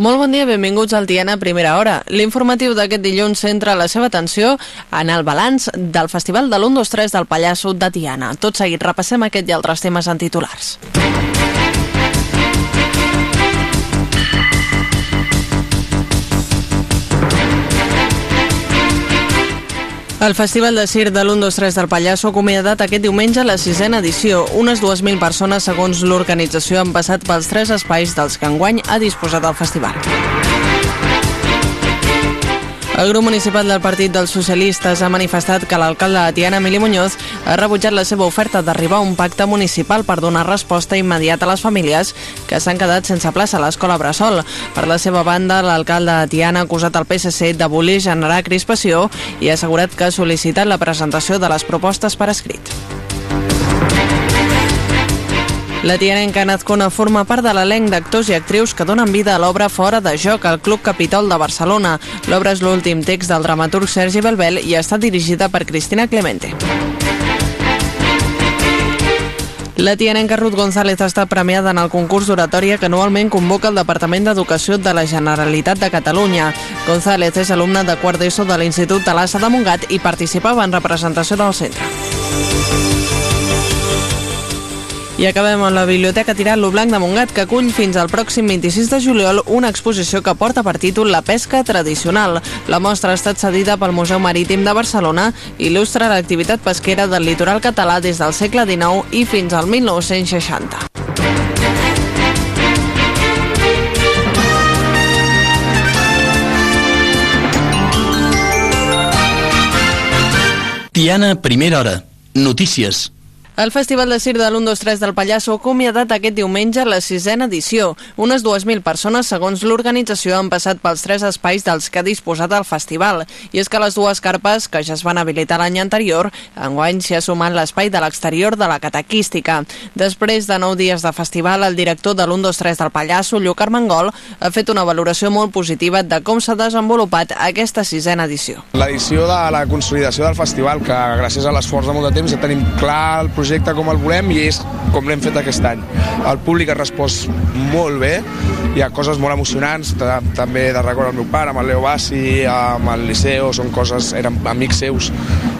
Molt bon dia, benvinguts al Tiana Primera Hora. L'informatiu d'aquest dilluns centra la seva atenció en el balanç del Festival de l'1, 2, 3 del Pallasso de Tiana. Tot seguit repassem aquest i altres temes en titulars. El Festival de Circ de l'1-2-3 del Pallasso ha acomiadat aquest diumenge la sisena edició. Unes 2.000 persones, segons l'organització, han passat pels tres espais dels que enguany ha disposat el festival. El grup municipal del Partit dels Socialistes ha manifestat que l'alcalde de Tiana, Emili Muñoz, ha rebutjat la seva oferta d'arribar a un pacte municipal per donar resposta immediata a les famílies que s'han quedat sense plaça a l'escola Bressol. Per la seva banda, l'alcalde de Tiana ha acusat el PSC de voler generar crispació i ha assegurat que ha sol·licitat la presentació de les propostes per escrit. La tianenca Nazcona forma part de l'elenc d'actors i actrius que donen vida a l'obra Fora de joc al Club Capitol de Barcelona. L'obra és l'últim text del dramaturg Sergi Belbel i està dirigida per Cristina Clemente. La tianenca Ruth González està premiada en el concurs d'oratòria que anualment convoca el Departament d'Educació de la Generalitat de Catalunya. González és alumna de quart d'ESO de l'Institut Talassa de Montgat i participava en representació del centre. I acabem amb la Biblioteca Tirat Lo Blanc de Montgat, que acull fins al pròxim 26 de juliol una exposició que porta per títol La pesca tradicional. La mostra ha estat cedida pel Museu Marítim de Barcelona i il·lustra l'activitat pesquera del litoral català des del segle XIX i fins al 1960. Tiana, primera hora. Notícies. El Festival de Circ de l'1-2-3 del Pallasso ha acomiadat aquest diumenge la sisena edició. Unes 2.000 persones, segons l'organització, han passat pels tres espais dels que ha disposat el festival. I és que les dues carpes, que ja es van habilitar l'any anterior, enguany s'hi ha sumat l'espai de l'exterior de la catequística. Després de nou dies de festival, el director de l'1-2-3 del Pallasso, Lluc Armengol, ha fet una valoració molt positiva de com s'ha desenvolupat aquesta sisena edició. L'edició de la consolidació del festival, que gràcies a l'esforç de molt de temps ja tenim clar el projecte projecte com el volem i és com l'hem fet aquest any. El públic ha respost molt bé, hi ha coses molt emocionants, també de record al meu pare, amb el Leo Bassi, amb el Liceo, són coses, eren amics seus,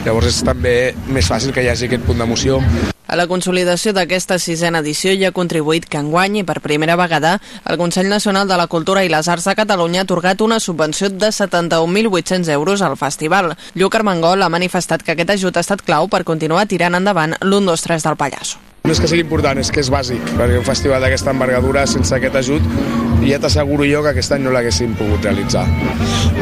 llavors és també més fàcil que hi hagi aquest punt d'emoció. A la consolidació d'aquesta sisena edició hi ha contribuït que enguany i per primera vegada el Consell Nacional de la Cultura i les Arts de Catalunya ha atorgat una subvenció de 71.800 euros al festival. Lluc Armengol ha manifestat que aquest ajut ha estat clau per continuar tirant endavant l'1-2-3 del Pallasso. No és que sigui important, és que és bàsic, perquè un festival d'aquesta envergadura sense aquest ajut ja t'asseguro jo que aquest any no l'haguéssim pogut realitzar.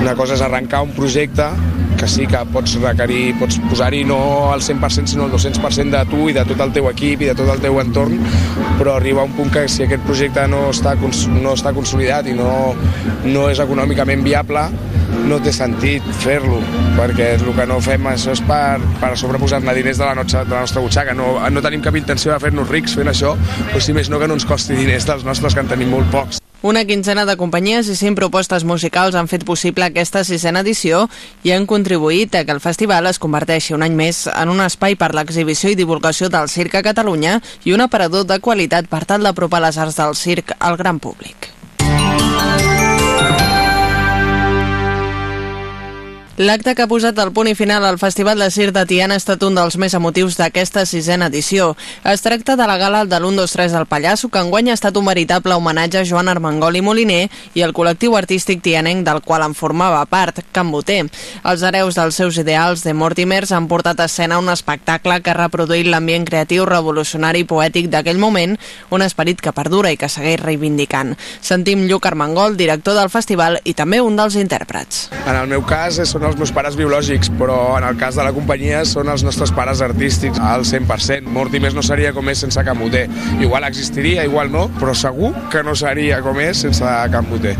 Una cosa és arrencar un projecte que sí que pots requerir, pots posar-hi no al 100% sinó el 200% de tu i de tot el teu equip i de tot el teu entorn, però arriba un punt que si aquest projecte no està, no està consolidat i no, no és econòmicament viable, no té sentit fer-lo, perquè el que no fem això és per, per sobreposar-ne diners de la, nostra, de la nostra butxaca. No, no tenim cap intenció de fer-nos rics fent això, però si més no que no ens costi diners dels nostres, que en tenim molt pocs. Una quinzena de companyies i cinc propostes musicals han fet possible aquesta sisena edició i han contribuït a que el festival es converteixi un any més en un espai per l'exhibició i divulgació del circ a Catalunya i un aparador de qualitat per tal d'apropar les arts del circ al gran públic. L'acte que ha posat el punt i final al Festival de Circ de Tiana ha estat un dels més emotius d'aquesta sisena edició. Es tracta de la gala de l'1-2-3 del Pallasso, que enguany ha estat un veritable homenatge a Joan Armengol i Moliner i el col·lectiu artístic tianenc del qual en formava part, Can Boter. Els hereus dels seus ideals de Mortimers han portat a escena un espectacle que ha reproduït l'ambient creatiu, revolucionari i poètic d'aquell moment, un esperit que perdura i que segueix reivindicant. Sentim Lluc Armengol, director del festival i també un dels intèrprets. En el meu cas són els meus pares biològics, però en el cas de la companyia són els nostres pares artístics al 100%. Mortimers no seria com és sense Camboter. Igual existiria, igual no, però segur que no seria com és sense Camboter.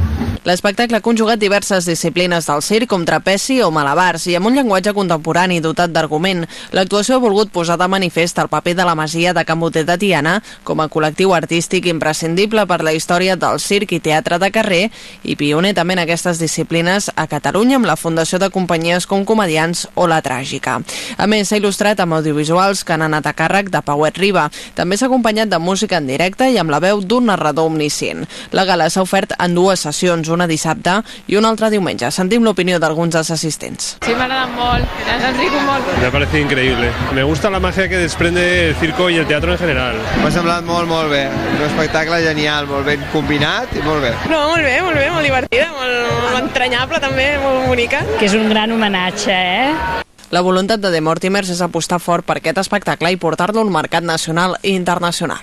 L'espectacle ha conjugat diverses disciplines del circ, com trapeci o malabars, i amb un llenguatge contemporani dotat d'argument. L'actuació ha volgut posar de manifest el paper de la Masia de Can Boter de Tiana com a col·lectiu artístic imprescindible per la història del circ i teatre de carrer i pioner també en aquestes disciplines a Catalunya amb la Fundació de companyies com Comedians o La Tràgica. A més, s'ha il·lustrat amb audiovisuals que han anat a càrrec de Pauet Riba. També s'ha acompanyat de música en directe i amb la veu d'un narrador omniscient. La gala s'ha ofert en dues sessions, una dissabte i una altra diumenge. Sentim l'opinió d'alguns dels assistents. Sí, m'ha agradat molt, rigut molt. Me ha parecido increíble. Me gusta la magia que desprende el circo y el teatro en general. M'ha semblat molt, molt bé. Un espectacle genial, molt ben combinat i molt bé. No, molt bé, molt bé, molt divertida, molt, molt entranyable també, molt bonica. Que és un gran homenatge, eh? La voluntat de The Mortimers és apostar fort per aquest espectacle i portar-lo al mercat nacional i internacional.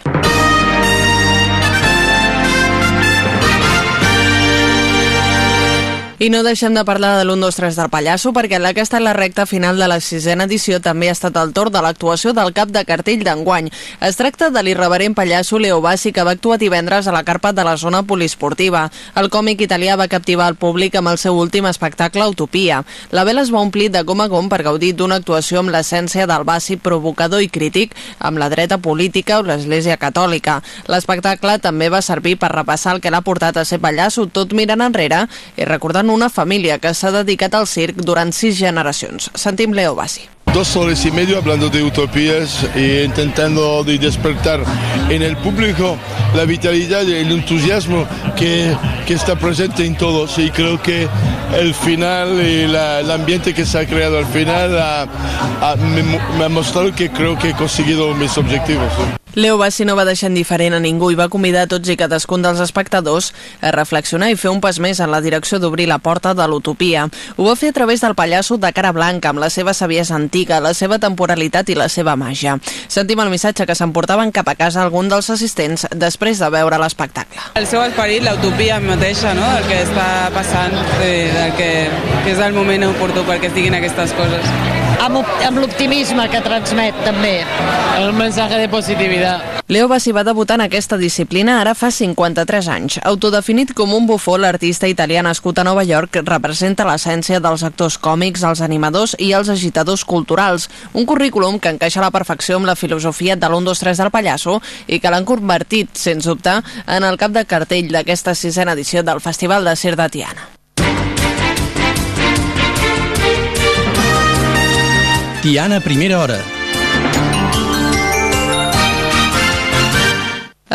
I no deixem de parlar de l'1, 2, 3 del Pallasso perquè aquesta és la recta final de la sisena edició també ha estat el torn de l'actuació del cap de cartell d'enguany. Es tracta de l'irreverent pallasso Leo Bassi que va actuar divendres a la carpa de la zona poliesportiva. El còmic italià va captivar el públic amb el seu últim espectacle Utopia. La vela es va omplir de gom a gom per gaudir d'una actuació amb l'essència del Bassi provocador i crític amb la dreta política o l'Església Catòlica. L'espectacle també va servir per repassar el que l'ha portat a ser pallasso tot mirant enrere i recordant una família que s'ha dedicat al circ durant sis generacions. Sentim Leo Bassi. dos horas y medio hablando de utopías e intentando de despertar en el público la vitalidad y el entusiasmo que, que está presente en todos y creo que el final y la, el ambiente que se ha creado al final me, me ha mostrado que creo que he conseguido mis objetivos. Leo Bassi no va deixar indiferent a ningú i va convidar a tots i cadascun dels espectadors a reflexionar i fer un pas més en la direcció d'obrir la porta de l'utopia. Ho va fer a través del pallasso de cara blanca, amb la seva saviesa antiga, la seva temporalitat i la seva màgia. Sentim el missatge que s'emportaven cap a casa algun dels assistents després de veure l'espectacle. El seu esperit, l'utopia mateixa, no? el que està passant, eh, del que, que és el moment oportú perquè estiguin aquestes coses. Amb, amb l'optimisme que transmet, també. Un missatge de positivitat. Leo Bassi va debutar en aquesta disciplina ara fa 53 anys. Autodefinit com un bufó, l'artista italià nascut a Nova York representa l'essència dels actors còmics, els animadors i els agitadors culturals. Un currículum que encaixa a la perfecció amb la filosofia de l'1, 2, 3 del pallasso i que l'han convertit, sens dubte, en el cap de cartell d'aquesta sisena edició del Festival de Cir de Tiana. Tiana, primera hora.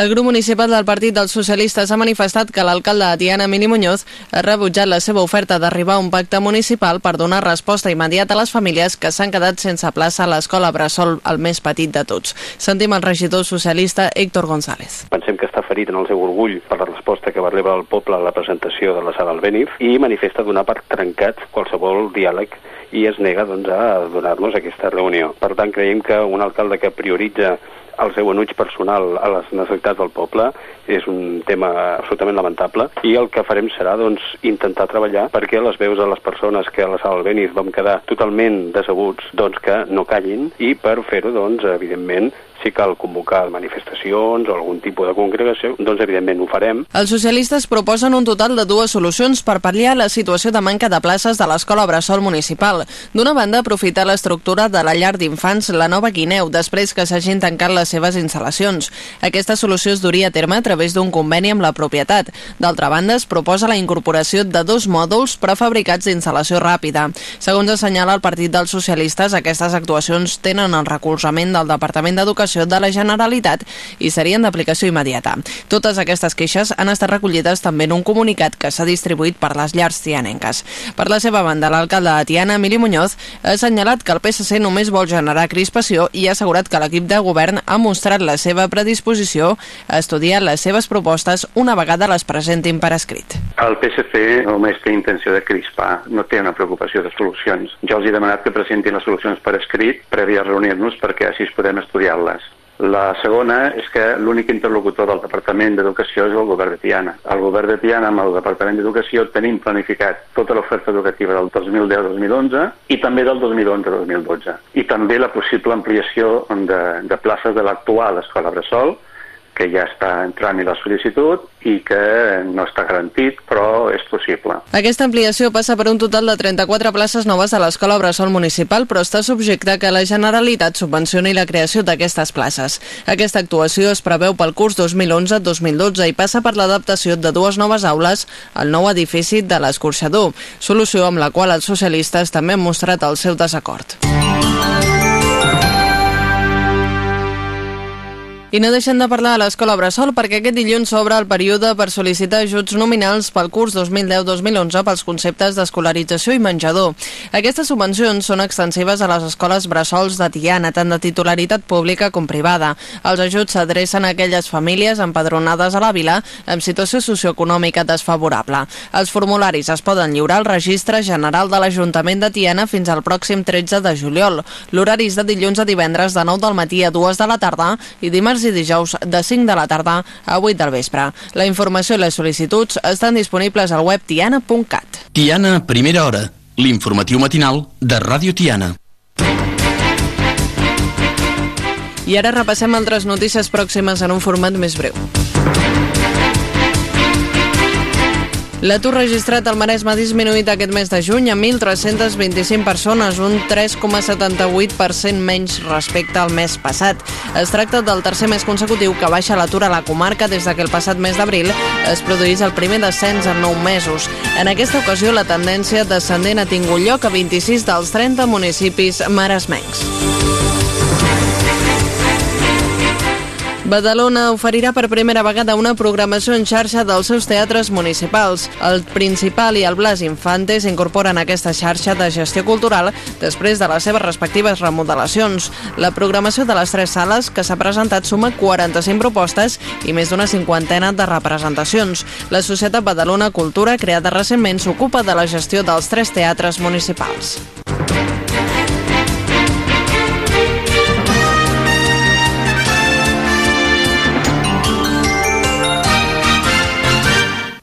El grup municipal del Partit dels Socialistes ha manifestat que l'alcalde de Tiana, Mini Muñoz, ha rebutjat la seva oferta d'arribar a un pacte municipal per donar resposta immediata a les famílies que s'han quedat sense plaça a l'escola Bressol, el més petit de tots. Sentim el regidor socialista Héctor González. Pensem que està ferit en el seu orgull per la resposta que va rebre el poble a la presentació de la sala del Benif i manifesta donar per trencat qualsevol diàleg i es nega doncs, a donar-nos aquesta reunió. Per tant, creiem que un alcalde que prioritza el seu enuig personal a les necessitats del poble és un tema absolutament lamentable i el que farem serà doncs, intentar treballar perquè les veus de les persones que a la sala del Benis vam quedar totalment decebuts doncs, que no callin i per fer-ho, doncs, evidentment, si cal convocar manifestacions o algun tipus de congregació, doncs evidentment ho farem. Els socialistes proposen un total de dues solucions per pal·liar la situació de manca de places de l'escola Bressol Municipal. D'una banda, aprofitar l'estructura de la llar d'infants La Nova Guineu després que s'hagin tancat les seves instal·lacions. Aquesta solució es duria a terme a través d'un conveni amb la propietat. D'altra banda, es proposa la incorporació de dos mòduls prefabricats d'instal·lació ràpida. Segons assenyala el Partit dels Socialistes, aquestes actuacions tenen el recolzament del Departament d'Educació de la Generalitat i serien d'aplicació immediata. Totes aquestes queixes han estat recollides també en un comunicat que s'ha distribuït per les llars tianenques. Per la seva banda, l'alcalde de Tiana, Emili Muñoz, ha assenyalat que el PSC només vol generar crispació i ha assegurat que l'equip de govern ha mostrat la seva predisposició a estudiar les seves propostes una vegada les presentin per escrit. El PSC només té intenció de crispar, no té una preocupació de solucions. Jo els he demanat que presentin les solucions per escrit previ a reunir-nos perquè així podem estudiar-les. La segona és que l'únic interlocutor del Departament d'Educació és el govern de Tiana. El govern de Tiana amb el Departament d'Educació tenim planificat tota l'oferta educativa del 2010-2011 i també del 2011-2012. I també la possible ampliació de, de places de l'actual Escola Bressol, que ja està en tràmit la sol·licitud i que no està garantit, però és possible. Aquesta ampliació passa per un total de 34 places noves a l'Escola Bressol Municipal, però està subjecte que la Generalitat subvencioni la creació d'aquestes places. Aquesta actuació es preveu pel curs 2011-2012 i passa per l'adaptació de dues noves aules al nou edifici de l'escorxador, solució amb la qual els socialistes també han mostrat el seu desacord. I no deixem de parlar de l'Escola Bressol perquè aquest dilluns s'obre el període per sol·licitar ajuts nominals pel curs 2010-2011 pels conceptes d'escolarització i menjador. Aquestes subvencions són extensives a les escoles Bressols de Tiana, tant de titularitat pública com privada. Els ajuts s'adrecen a aquelles famílies empadronades a la vila amb situació socioeconòmica desfavorable. Els formularis es poden lliurar al registre general de l'Ajuntament de Tiana fins al pròxim 13 de juliol. L'horari és de dilluns a divendres de 9 del matí a 2 de la tarda i dimarts i dijous de 5 de la tarda a 8 del vespre. La informació i les sol·licituds estan disponibles al web tiana.cat. Tiana, primera hora. L'informatiu matinal de Ràdio Tiana. I ara repassem altres notícies pròximes en un format més breu. L'atur registrat al Maresme ha disminuït aquest mes de juny a 1.325 persones, un 3,78% menys respecte al mes passat. Es tracta del tercer mes consecutiu que baixa l'atur a la comarca des de que el passat mes d'abril es produís el primer descens en 9 mesos. En aquesta ocasió, la tendència descendent ha tingut lloc a 26 dels 30 municipis maresmencs. Badalona oferirà per primera vegada una programació en xarxa dels seus teatres municipals. El Principal i el Blas Infante s'incorporen a aquesta xarxa de gestió cultural després de les seves respectives remodelacions. La programació de les tres sales que s'ha presentat suma 45 propostes i més d'una cinquantena de representacions. La Societat Badalona Cultura, creada recentment, s'ocupa de la gestió dels tres teatres municipals.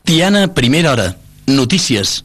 Tiana, primera hora. Notícies.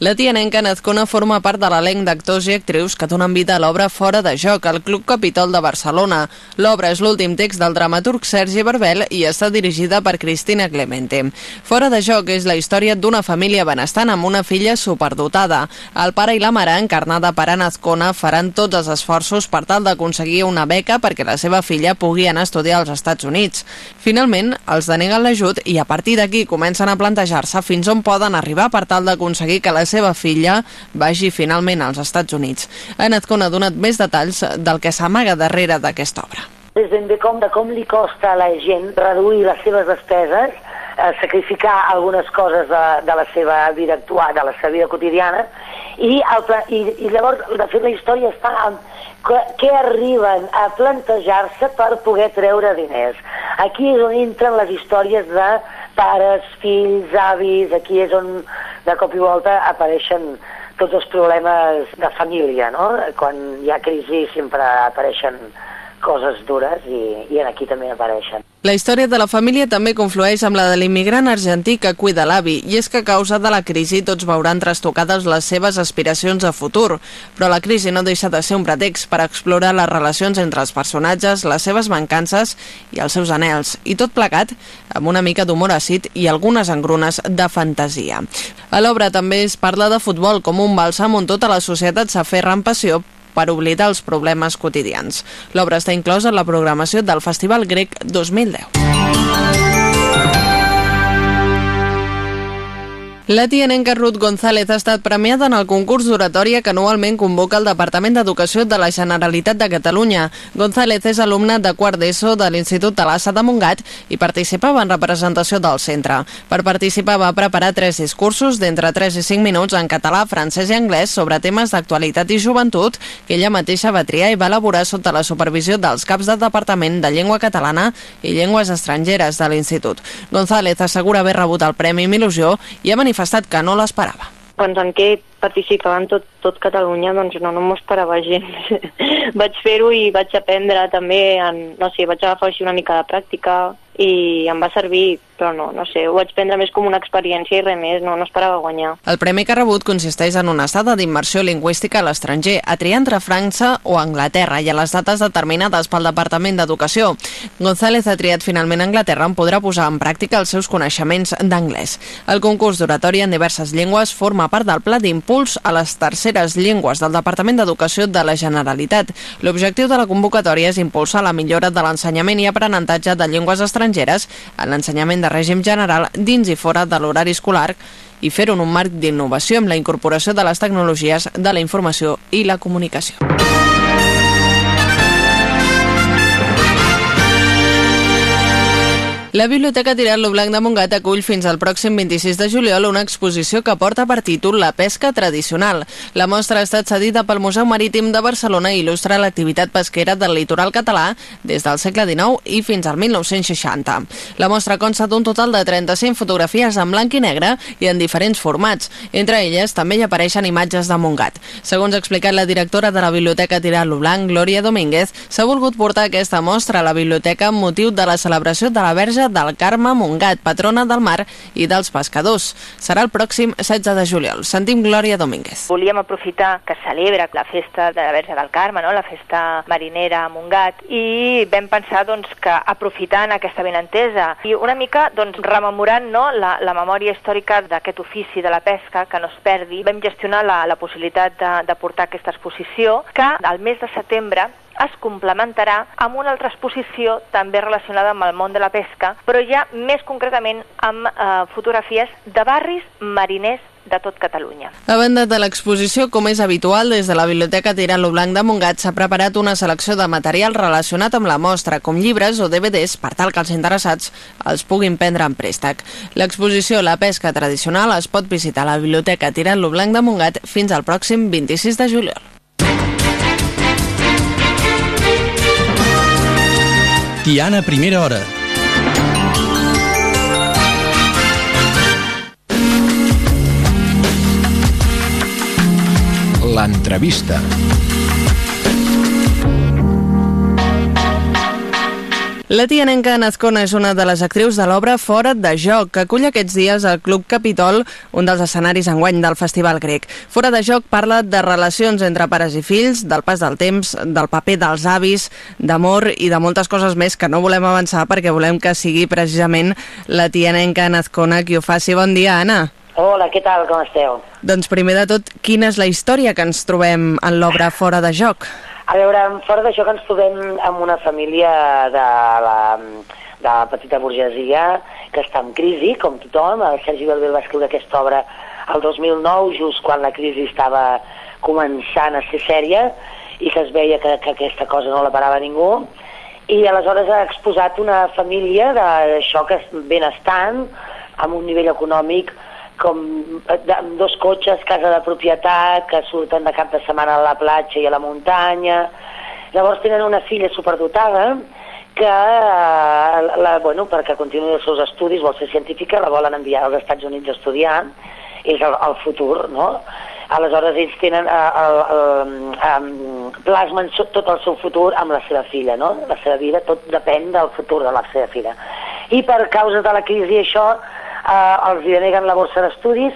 La tianenca Nazcona forma part de l'elenc d'actors i actrius que donen vida a l'obra Fora de joc, al Club Capitol de Barcelona. L'obra és l'últim text del dramaturg Sergi Barbel i està dirigida per Cristina Clemente. Fora de joc és la història d'una família benestant amb una filla superdotada. El pare i la mare, encarnada per Anna Azcona, faran tots els esforços per tal d'aconseguir una beca perquè la seva filla pugui anar a estudiar als Estats Units. Finalment, els deneguen l'ajut i a partir d'aquí comencen a plantejar-se fins on poden arribar per tal d'aconseguir que la seva filla vagi finalment als Estats Units. En Azcona ha donat més detalls del que s'amaga darrere d'aquesta obra. És ben bé com, de com li costa a la gent reduir les seves despeses, eh, sacrificar algunes coses de, de la seva vida actual, de la seva vida quotidiana, i, el, i, i llavors, de fet, la història està en què, què arriben a plantejar-se per poder treure diners. Aquí és on entren les històries de pares, fills, avis, aquí és on de cop i volta apareixen tots els problemes de família, no? Quan hi ha crisi sempre apareixen coses dures i, i aquí també apareixen. La història de la família també conflueix amb la de l'immigrant argentí que cuida l'avi, i és que a causa de la crisi tots veuran trastocades les seves aspiracions a futur. Però la crisi no deixa de ser un pretext per explorar les relacions entre els personatges, les seves mancances i els seus anels, i tot plegat amb una mica d'humor àcid i algunes engrunes de fantasia. A l'obra també es parla de futbol com un bàlsam on tota la societat s'aferra amb passió per oblidar els problemes quotidians. L'obra està inclosa en la programació del Festival Grec 2010. La tianenca Ruth González ha estat premiada en el concurs d'oratòria que anualment convoca el Departament d'Educació de la Generalitat de Catalunya. González és alumna de quart d'ESO de l'Institut Talassa de Montgat i participava en representació del centre. Per participar va preparar tres discursos d'entre 3 i 5 minuts en català, francès i anglès sobre temes d'actualitat i joventut que ella mateixa va triar i va elaborar sota la supervisió dels caps del Departament de Llengua Catalana i Llengües Estrangeres de l'Institut. González assegura haver rebut el premi amb il·lusió i ha manifestat que no l'esperava. doncs en què participar en tot, tot Catalunya, doncs no, no m'ho esperava gens. vaig fer-ho i vaig aprendre també, en, no sé, vaig agafar així una mica de pràctica i em va servir, però no, no sé, ho vaig prendre més com una experiència i res més, no, no esperava guanyar. El premi que ha rebut consisteix en una estada d'immersió lingüística a l'estranger, a triar entre França o Anglaterra i a les dates determinades pel Departament d'Educació. González ha triat finalment Anglaterra on podrà posar en pràctica els seus coneixements d'anglès. El concurs d'oratòria en diverses llengües forma part del pla d'impuls a les terceres llengües del Departament d'Educació de la Generalitat. L'objectiu de la convocatòria és impulsar la millora de l'ensenyament i aprenentatge de llengües estrangeres en l'ensenyament de règim general dins i fora de l'horari escolar i fer-ho en un marc d'innovació amb la incorporació de les tecnologies de la informació i la comunicació. La Biblioteca Tirat lo Blanc de Montgat acull fins al pròxim 26 de juliol una exposició que porta per títol La pesca tradicional. La mostra ha estat cedida pel Museu Marítim de Barcelona i il·lustra l'activitat pesquera del litoral català des del segle XIX i fins al 1960. La mostra consta d'un total de 35 fotografies en blanc i negre i en diferents formats. Entre elles també hi apareixen imatges de Montgat. Segons ha explicat la directora de la Biblioteca Tirat lo Blanc, Glòria Domínguez, s'ha volgut portar aquesta mostra a la biblioteca amb motiu de la celebració de la Verge del Carme Montgat, patrona del mar i dels pescadors. Serà el pròxim 16 de juliol. Sentim Glòria Domínguez. Volíem aprofitar que celebra la festa de la Verge del Carme, no? la festa marinera a Montgat, i vam pensar doncs, que aprofitant aquesta benentesa i una mica doncs, rememorant no? la, la memòria històrica d'aquest ofici de la pesca, que no es perdi, vam gestionar la, la possibilitat de, de portar aquesta exposició, que al mes de setembre es complementarà amb una altra exposició també relacionada amb el món de la pesca, però ja més concretament amb eh, fotografies de barris mariners de tot Catalunya. A banda de l'exposició, com és habitual, des de la Biblioteca Tirant-lo Blanc de Montgat s'ha preparat una selecció de material relacionat amb la mostra, com llibres o DVDs, per tal que els interessats els puguin prendre en préstec. L'exposició La pesca tradicional es pot visitar a la Biblioteca Tirant-lo Blanc de Montgat fins al pròxim 26 de juliol. Tiana Primera Hora. L'entrevista. La tianenca Nazcona és una de les actrius de l'obra Fora de Joc, que acull aquests dies al Club Capitol, un dels escenaris enguany del Festival Grec. Fora de Joc parla de relacions entre pares i fills, del pas del temps, del paper dels avis, d'amor i de moltes coses més que no volem avançar perquè volem que sigui precisament la tianenca Nazcona qui ho faci. Bon dia, Anna. Hola, què tal, com esteu? Doncs primer de tot, quina és la història que ens trobem en l'obra Fora de Joc? A veure, fora d'això que ens trobem amb una família de la, de la petita burgesia que està en crisi, com tothom. El Sergi Belbel va escriure aquesta obra el 2009, just quan la crisi estava començant a ser sèria i que es veia que, que aquesta cosa no la parava ningú. I aleshores ha exposat una família d'això que és benestant, amb un nivell econòmic com amb dos cotxes, casa de propietat, que surten de cap de setmana a la platja i a la muntanya. Llavors tenen una filla superdotada que, la, bueno, perquè continuï els seus estudis, vol ser científica, la volen enviar als Estats Units a estudiar, és el, el futur, no? Aleshores ells tenen, el, el, el, plasmen tot el seu futur amb la seva filla, no? La seva vida, tot depèn del futur de la seva filla. I per causa de la crisi això, eh, els hi deneguen la borsa d'estudis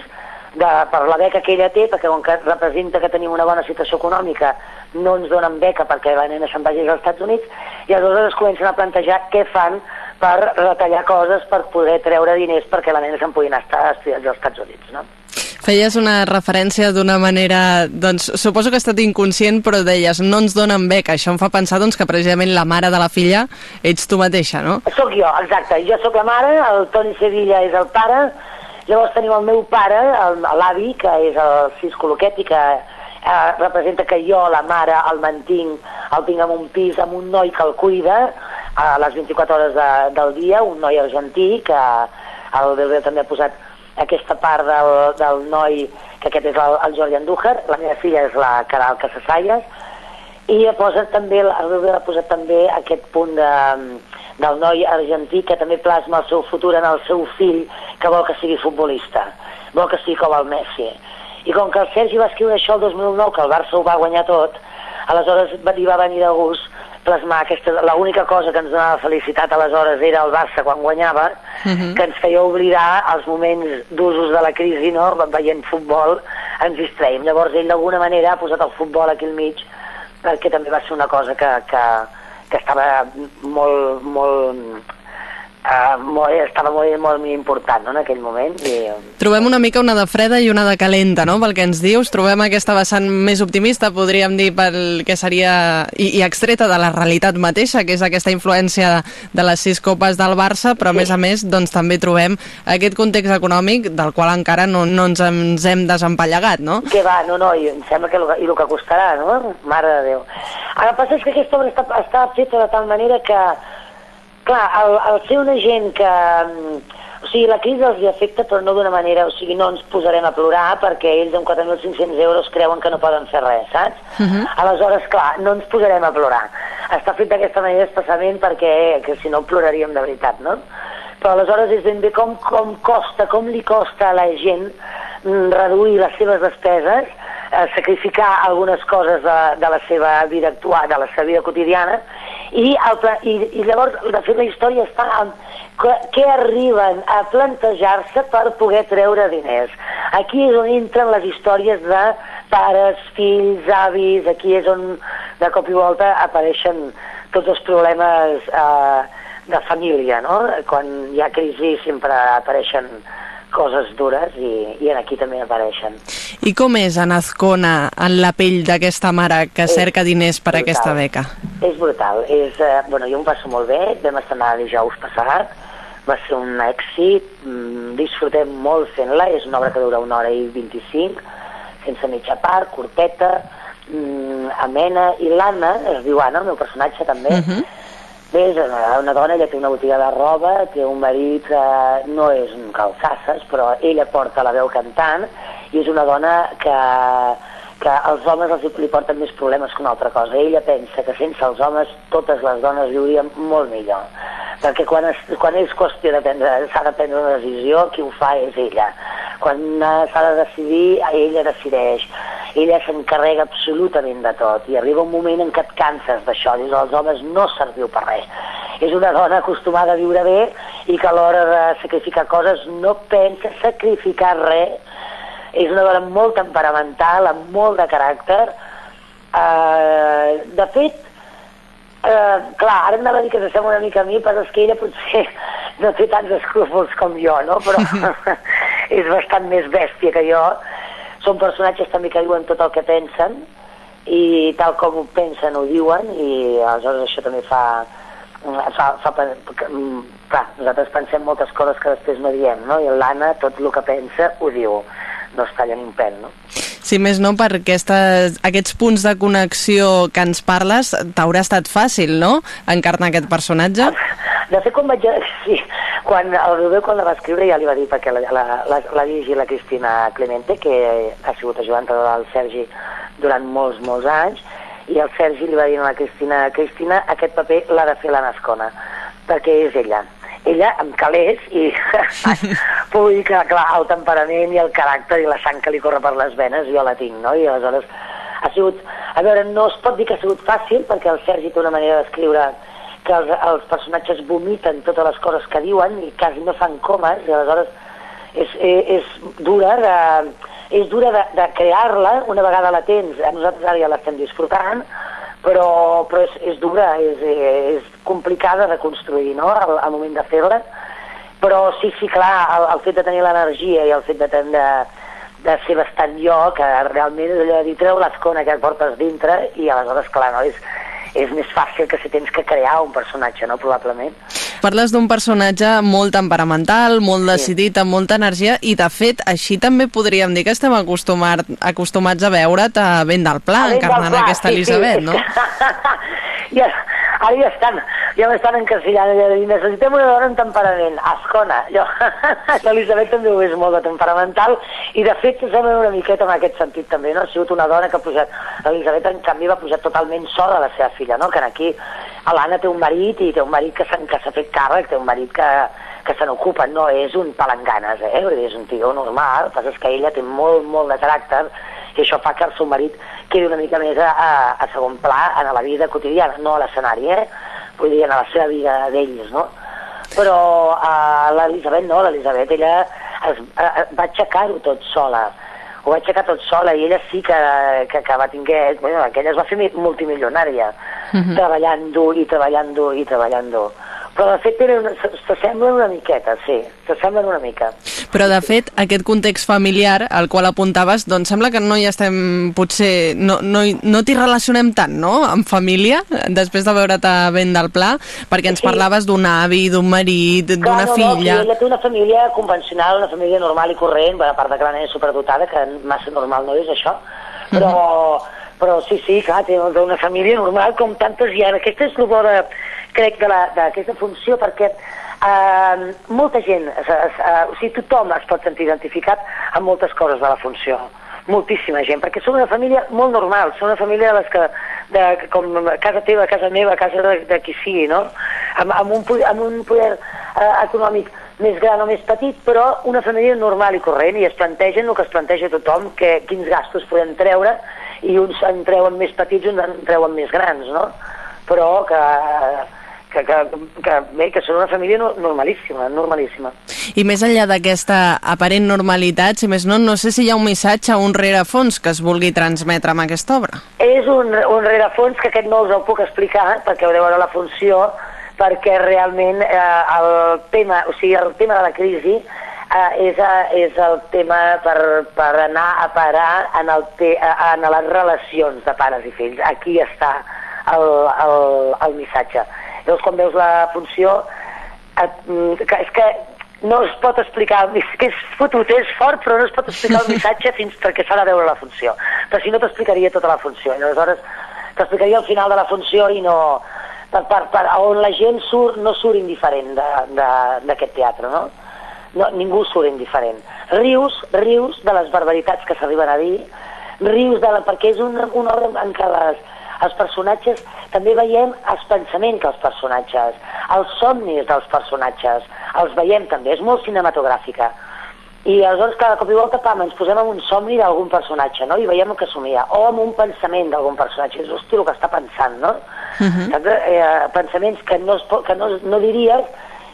de, per la beca que ella té, perquè com que representa que tenim una bona situació econòmica, no ens donen beca perquè la nena se'n vagi als Estats Units, i aleshores es comencen a plantejar què fan per retallar coses per poder treure diners perquè la nena se'n pugui anar a estudiar als Estats Units, no? Feies una referència d'una manera, doncs suposo que ha estat inconscient, però deies, no ens donen beca. Això em fa pensar doncs, que precisament la mare de la filla ets tu mateixa, no? Soc jo, exacte. Jo sóc la mare, el Toni Sevilla és el pare, llavors tenim el meu pare, l'avi, que és el Cisco Luquetti, que eh, representa que jo, la mare, el mantinc, el tinc en un pis amb un noi que el cuida a les 24 hores de, del dia, un noi argentí que el Belbé també ha posat aquesta part del, del noi, que aquest és el, el Jordi Andújar, la meva filla és la Caral Casasalles, i ha posat també, ha posat també aquest punt de, del noi argentí que també plasma el seu futur en el seu fill que vol que sigui futbolista, vol que sigui com el Messi. I com que el Sergi va escriure això el 2009, que el Barça ho va guanyar tot, aleshores li va venir de gust plasmar aquesta... L'única cosa que ens donava felicitat aleshores era el Barça quan guanyava, que ens feia oblidar els moments d'usos de la crisi, no? veient futbol, ens distraïm. Llavors ell d'alguna manera ha posat el futbol aquí al mig, perquè també va ser una cosa que, que, que estava molt, molt, uh, estava molt, molt important no? en aquell moment. I, Trobem una mica una de freda i una de calenta, no?, pel que ens dius. Trobem aquesta vessant més optimista, podríem dir, pel que seria... I, i extreta de la realitat mateixa, que és aquesta influència de les sis copes del Barça, però a més a més doncs, també trobem aquest context econòmic del qual encara no, no ens, ens hem desempallegat, no? Què va, no, no, i em sembla que, lo, i el que costarà, no? Mare de Déu. El que passa és que aquesta obra està, està feta de tal manera que, clar, el, el ser una gent que... O sigui, la crisi els hi afecta, però no d'una manera... O sigui, no ens posarem a plorar perquè ells amb 4.500 euros creuen que no poden fer res, saps? Aleshores, clar, no ens posarem a plorar. Està fet d'aquesta manera especialment perquè que si no ploraríem de veritat, no? Però aleshores és ben bé com, com costa, com li costa a la gent mm, reduir les seves despeses, eh, sacrificar algunes coses de, de la seva vida actual, de la seva vida quotidiana, i, el, i, i llavors, de fet, la història està en què arriben a plantejar-se per poder treure diners. Aquí és on entren les històries de pares, fills, avis, aquí és on de cop i volta apareixen tots els problemes eh, de família, no? Quan hi ha crisi sempre apareixen coses dures i, i en aquí també apareixen. I com és en Azcona, en la pell d'aquesta mare que És cerca diners per brutal. aquesta beca? És brutal. És, eh, bueno, jo em passo molt bé, vam estrenar dijous passat, va ser un èxit, mm, disfrutem molt fent-la, és una obra que dura una hora i 25, sense mitja part, curteta, mm, amena, i l'Anna, es diu Anna, el meu personatge també, Bé, és una, una dona, ella té una botiga de roba, té un marit que no és un calçasses, però ella porta la veu cantant, i és una dona que, que als homes els li porten més problemes que una altra cosa. Ella pensa que sense els homes totes les dones viurien molt millor. Perquè quan, es, quan és qüestió de prendre, s'ha de prendre una decisió, qui ho fa és ella. Quan eh, s'ha de decidir, ella decideix. Ella s'encarrega absolutament de tot i arriba un moment en què et canses d'això, dius, els homes no serviu per res. És una dona acostumada a viure bé i que a l'hora de sacrificar coses no pensa sacrificar res. És una dona molt temperamental, amb molt de caràcter. Uh, de fet, uh, clar, ara anava a dir que s'assembla una mica a mi, però és que ella potser no té tants escrúpols com jo, no? Però és bastant més bèstia que jo. Són personatges també que diuen tot el que pensen i tal com ho pensen ho diuen i aleshores això també fa, fa, fa mm, clar, nosaltres pensem moltes coses que després no diem, no? I l'Anna tot el que pensa ho diu, no es talla ni un pèl, no? Si més no, per aquestes, aquests punts de connexió que ens parles, t'haurà estat fàcil, no?, encarnar aquest personatge. De fet, quan vaig... Sí, quan el Rodeu, quan la va escriure, ja li va dir, perquè la, la, la, la la Cristina Clemente, que ha sigut ajudanta del Sergi durant molts, molts anys, i el Sergi li va dir a la Cristina, Cristina, aquest paper l'ha de fer la Nascona, perquè és ella. Ella amb calés i dir que, clar, el temperament i el caràcter i la sang que li corre per les venes jo la tinc, no? I aleshores ha sigut... A veure, no es pot dir que ha sigut fàcil perquè el Sergi té una manera d'escriure que els, els personatges vomiten totes les coses que diuen i quasi no fan comes i aleshores és, és, és dura de, és dura de, de crear-la una vegada la tens, nosaltres ara ja l'estem disfrutant però, però és, és dura, és, és complicada de construir no? al, al moment de fer-la però sí, sí, clar, el, el fet de tenir l'energia i el fet de, ten- de, de ser bastant jo, que realment és allò de dir treu l'escona que et portes dintre i aleshores, clar, no, és, és més fàcil que si tens que crear un personatge, no?, probablement. Parles d'un personatge molt temperamental, molt decidit, amb molta energia, i de fet, així també podríem dir que estem acostumat, acostumats a veure't a ben del pla, encarnant aquesta sí, sí, Elisabet, és no? ja, ara ja estan, ja m'estan encasillant, de dir, necessitem una dona amb temperament, Ascona. Jo, L'Elisabet també ho és molt de temperamental, i de fet s'assembla una miqueta en aquest sentit també, no? Ha sigut una dona que ha posat, l'Elisabet en canvi va posar totalment sola la seva filla, no? Que aquí l'Anna té un marit i té un marit que s'ha fet càrrec, té un marit que, que se n'ocupen, no és un palanganes, eh? És un tio normal, el que és que ella té molt, molt de caràcter i això fa que el seu marit quedi una mica més a, a, a segon pla en la vida quotidiana, no a l'escenari, eh? Vull dir, en la seva vida d'ells, no? Però uh, l'Elisabet no, l'Elisabet ella es, uh, va aixecar-ho tot sola, ho va aixecar tot sola i ella sí que, que, que va tinguer, bueno, aquella es va fer mi- multimilionària, Mhm. treballant dur i treballant dur i treballant dur. Però de fet s'assemblen una miqueta, sí, s'assemblen una mica. Però, de fet, aquest context familiar al qual apuntaves, doncs sembla que no hi estem, potser, no, no, no t'hi relacionem tant, no?, amb família, després de veure't a vent del pla, perquè ens Sí. parlaves d'un avi, d'un marit, d'una no, No, filla... sí, ella té una família convencional, una família normal i corrent, a part de que la nena és superdotada, que massa normal no és això, però, però sí, sí, clar, té una família normal com tantes hi ha. Aquesta és el bo de, crec, d'aquesta funció, perquè eh, molta gent, es, es, eh, o sigui, tothom es pot sentir identificat amb moltes coses de la funció moltíssima gent, perquè són una família molt normal, són una família de les que, de, com casa teva, casa meva, casa de, de qui sigui, no? Amb, amb un, amb un poder eh, econòmic més gran o més petit, però una família normal i corrent, i es plantegen el que es planteja tothom, que quins gastos podem treure, i uns en treuen més petits uns en treuen més grans, no? Però que, que, que, que, bé, que són una família no- normalíssima, normalíssima. I més enllà d'aquesta aparent normalitat, si més no, no sé si hi ha un missatge o un rerefons que es vulgui transmetre amb aquesta obra. És un, un rerefons que aquest no us el puc explicar, perquè heu de veure la funció, perquè realment eh, el tema, o sigui, el tema de la crisi eh, és, eh, és el tema per, per anar a parar en, el te, en les relacions de pares i fills. Aquí està el, el, el missatge. Llavors, quan veus la funció, et, mm, que, és que no es pot explicar, és que és fotut, és fort, però no es pot explicar el missatge fins perquè s'ha de veure la funció. Però si no t'explicaria tota la funció. I aleshores t'explicaria el final de la funció i no... Per, per, per, on la gent surt, no surt indiferent d'aquest teatre, no? no? Ningú surt indiferent. Rius, rius de les barbaritats que s'arriben a dir, rius de la, perquè és una, una obra en què les, els personatges també veiem els pensaments dels personatges, els somnis dels personatges, els veiem també, és molt cinematogràfica. I aleshores cada cop i volta, pam, ens posem en un somni d'algun personatge, no? I veiem el que somia. O amb un pensament d'algun personatge. És, hosti, el que està pensant, no? Mhm. Saps? Eh, pensaments que no, es, que no, no diries,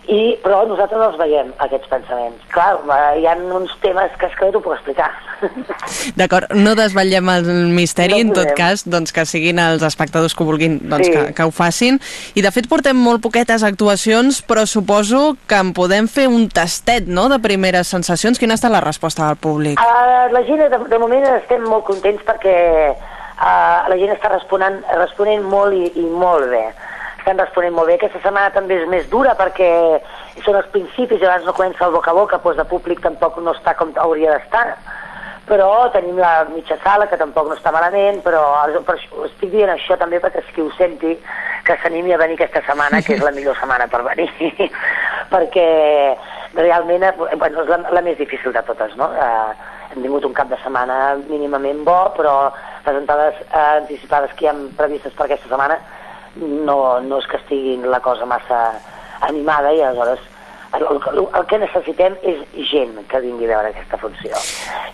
i, però nosaltres els veiem, aquests pensaments. Clar, eh, hi ha uns temes que és que no t'ho puc explicar. D'acord, no desvetllem el misteri, No en tot podem. cas, doncs que siguin els espectadors que vulguin doncs, Sí. que, que ho facin. I de fet portem molt poquetes actuacions, però suposo que en podem fer un tastet, no?, de primeres sensacions. Quina ha estat la resposta del públic? Uh, la gent, de, de moment, estem molt contents perquè uh, la gent està responent, responent molt i, i molt bé. Estan responent molt bé. Aquesta setmana també és més dura perquè són els principis abans no comença el boca a boca, doncs de públic tampoc no està com hauria d'estar. Però tenim la mitja sala, que tampoc no està malament, però per això, estic dient això també perquè qui ho senti, que s'animi a venir aquesta setmana, que és la millor setmana per venir, perquè realment bueno, és la, la més difícil de totes, no? Eh, hem tingut un cap de setmana mínimament bo, però les entrades eh, anticipades que hi ha previstes per aquesta setmana no, no és que estiguin la cosa massa animada i aleshores el, el, el que necessitem és gent que vingui a veure aquesta funció.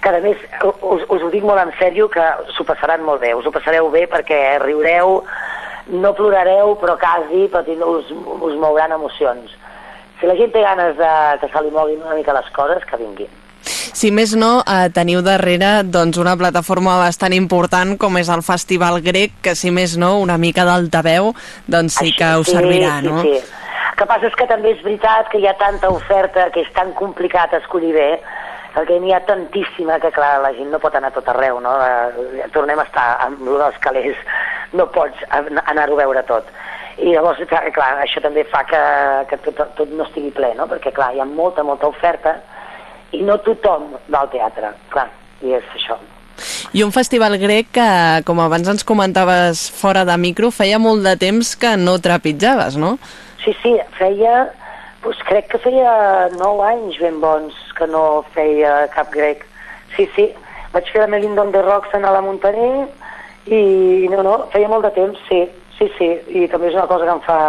Que a més, us, us ho dic molt en sèrio, que s'ho passaran molt bé, us ho passareu bé perquè riureu, no plorareu, però quasi, però us, us mouran emocions. Si la gent té ganes de que se li moguin una mica les coses, que vinguin. Si més no, eh, teniu darrere doncs, una plataforma bastant important com és el Festival Grec, que si més no, una mica d'altaveu, doncs sí que us servirà, no? Sí, sí. El que passa és que també és veritat que hi ha tanta oferta que és tan complicat escollir bé, perquè n'hi ha tantíssima que, clar, la gent no pot anar tot arreu, no? Eh, Tornem a estar amb el dels calés, no pots an- anar-ho a veure tot. I llavors, clar, això també fa que, que tot, tot no estigui ple, no? Perquè, clar, hi ha molta, molta oferta i no tothom va al teatre, clar, i és això. I un festival grec que, com abans ens comentaves fora de micro, feia molt de temps que no trepitjaves, no? Sí, sí, feia, doncs crec que feia 9 anys ben bons que no feia cap grec. Sí, sí, vaig fer la Melindon de Roxen a la Montaner i no, no, feia molt de temps, sí, sí, sí, i també és una cosa que em fa,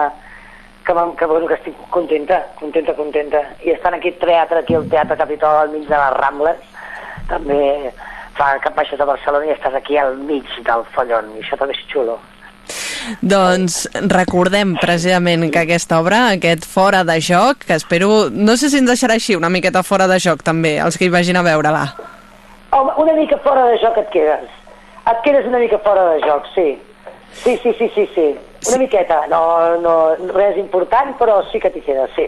que, vam- que, bueno, que estic contenta, contenta, contenta. I estan aquí teatre, aquí al Teatre Capitol, al mig de les Rambles, també fa que baixes a Barcelona i estàs aquí al mig del follon, i això també és xulo. Doncs recordem precisament que aquesta obra, aquest Fora de Joc, que espero... No sé si ens deixarà així una miqueta fora de joc també, els que hi vagin a veure-la. Home, una mica fora de joc et quedes. Et quedes una mica fora de joc, sí. Sí, sí, sí, sí, sí. Una miqueta. No, no, res important, però sí que t'hi quedes, sí.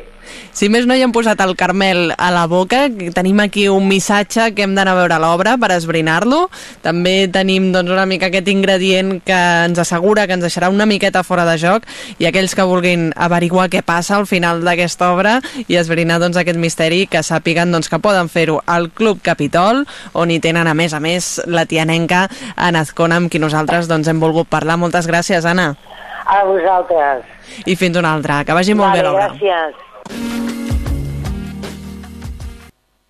Si més no hi han posat el Carmel a la boca, tenim aquí un missatge que hem d'anar a veure l'obra per esbrinar-lo. També tenim doncs, una mica aquest ingredient que ens assegura que ens deixarà una miqueta fora de joc i aquells que vulguin averiguar què passa al final d'aquesta obra i esbrinar doncs, aquest misteri que sàpiguen doncs, que poden fer-ho al Club Capitol, on hi tenen a més a més la tianenca Anna Azcona, amb qui nosaltres doncs, hem volgut parlar. Moltes gràcies, Anna. A vosaltres. I fins una altra. Que vagi molt vale, bé l'obra. gràcies.